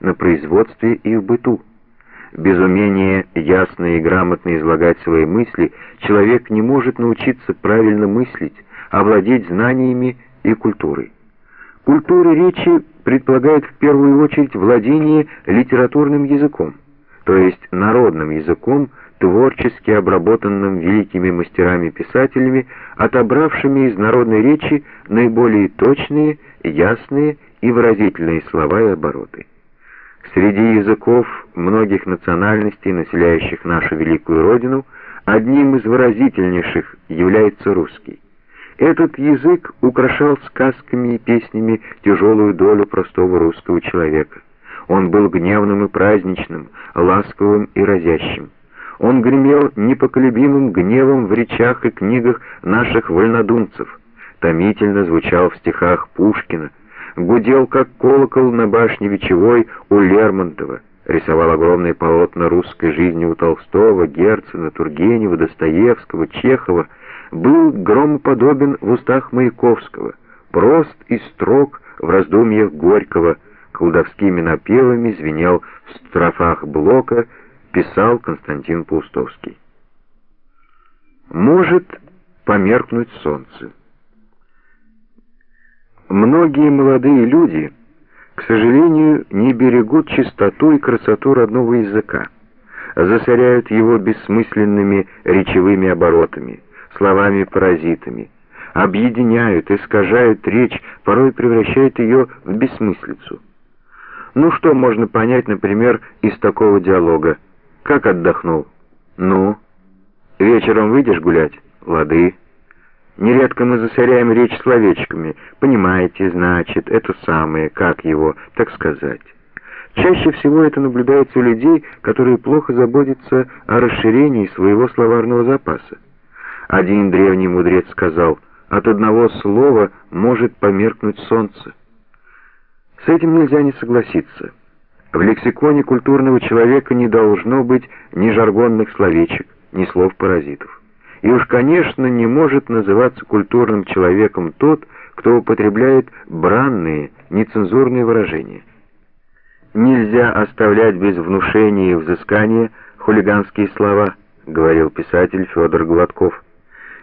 на производстве и в быту. Без умения ясно и грамотно излагать свои мысли человек не может научиться правильно мыслить, овладеть знаниями и культурой. Культура речи предполагает в первую очередь владение литературным языком, то есть народным языком, творчески обработанным великими мастерами-писателями, отобравшими из народной речи наиболее точные, ясные и выразительные слова и обороты. Среди языков многих национальностей, населяющих нашу великую родину, одним из выразительнейших является русский. Этот язык украшал сказками и песнями тяжелую долю простого русского человека. Он был гневным и праздничным, ласковым и разящим. Он гремел непоколебимым гневом в речах и книгах наших вольнодумцев, томительно звучал в стихах Пушкина, гудел как колокол на башне Вечевой у Лермонтова, рисовал огромные полотна русской жизни у Толстого, Герцена, Тургенева, Достоевского, Чехова, был громоподобен в устах Маяковского, прост и строг в раздумьях Горького, колдовскими напевами звенел в строфах Блока, писал Константин Паустовский. Может померкнуть солнце. Многие молодые люди, к сожалению, не берегут чистоту и красоту родного языка, засоряют его бессмысленными речевыми оборотами, словами-паразитами, объединяют, искажают речь, порой превращают ее в бессмыслицу. Ну что можно понять, например, из такого диалога? Как отдохнул? Ну? Вечером выйдешь гулять? Лады. Нередко мы засоряем речь словечками. Понимаете, значит, это самое, как его, так сказать. Чаще всего это наблюдается у людей, которые плохо заботятся о расширении своего словарного запаса. Один древний мудрец сказал, от одного слова может померкнуть солнце. С этим нельзя не согласиться. В лексиконе культурного человека не должно быть ни жаргонных словечек, ни слов-паразитов. И уж, конечно, не может называться культурным человеком тот, кто употребляет бранные, нецензурные выражения. Нельзя оставлять без внушения и взыскания хулиганские слова, говорил писатель Федор Гладков.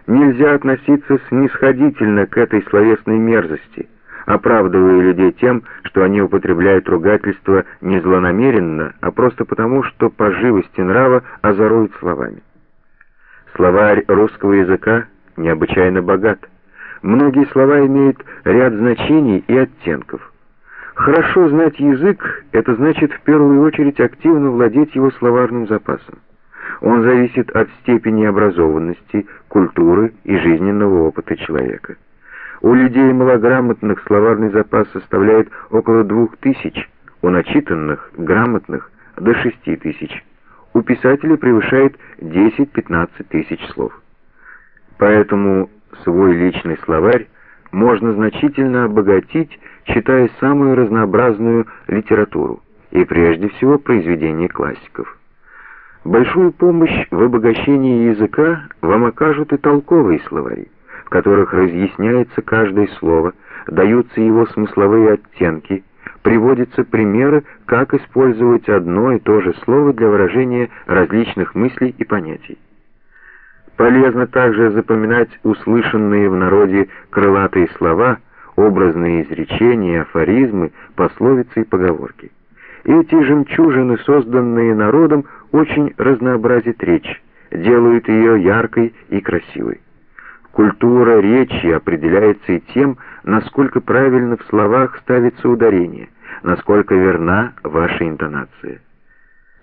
Нельзя относиться снисходительно к этой словесной мерзости, оправдывая людей тем, что они употребляют ругательство не злонамеренно, а просто потому, что по живости нрава озоруют словами. Словарь русского языка необычайно богат. Многие слова имеют ряд значений и оттенков. Хорошо знать язык — это значит в первую очередь активно владеть его словарным запасом. Он зависит от степени образованности, культуры и жизненного опыта человека. У людей малограмотных словарный запас составляет около двух тысяч, у начитанных, грамотных — до шести тысяч у писателя превышает 10-15 тысяч слов. Поэтому свой личный словарь можно значительно обогатить, читая самую разнообразную литературу и прежде всего произведения классиков. Большую помощь в обогащении языка вам окажут и толковые словари, в которых разъясняется каждое слово, даются его смысловые оттенки, приводятся примеры, как использовать одно и то же слово для выражения различных мыслей и понятий. Полезно также запоминать услышанные в народе крылатые слова, образные изречения, афоризмы, пословицы и поговорки. Эти жемчужины, созданные народом, очень разнообразят речь, делают ее яркой и красивой. Культура речи определяется и тем, насколько правильно в словах ставится ударение, насколько верна ваша интонация.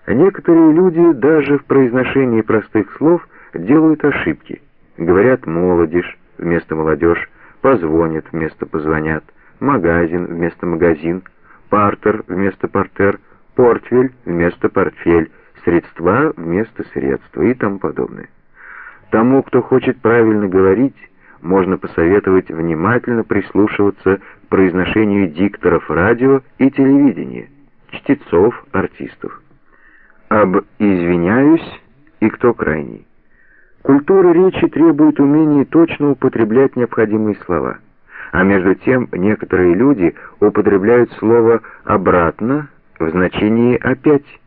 Некоторые люди даже в произношении простых слов делают ошибки. Говорят «молодежь» вместо «молодежь», «позвонят» вместо «позвонят», «магазин» вместо «магазин», «партер» вместо «партер», «портфель» вместо «портфель», «средства» вместо «средства» и тому подобное. Тому, кто хочет правильно говорить, можно посоветовать внимательно прислушиваться к произношению дикторов радио и телевидения, чтецов, артистов. Об «извиняюсь» и «кто крайний». Культура речи требует умения точно употреблять необходимые слова, а между тем некоторые люди употребляют слово «обратно» в значении «опять».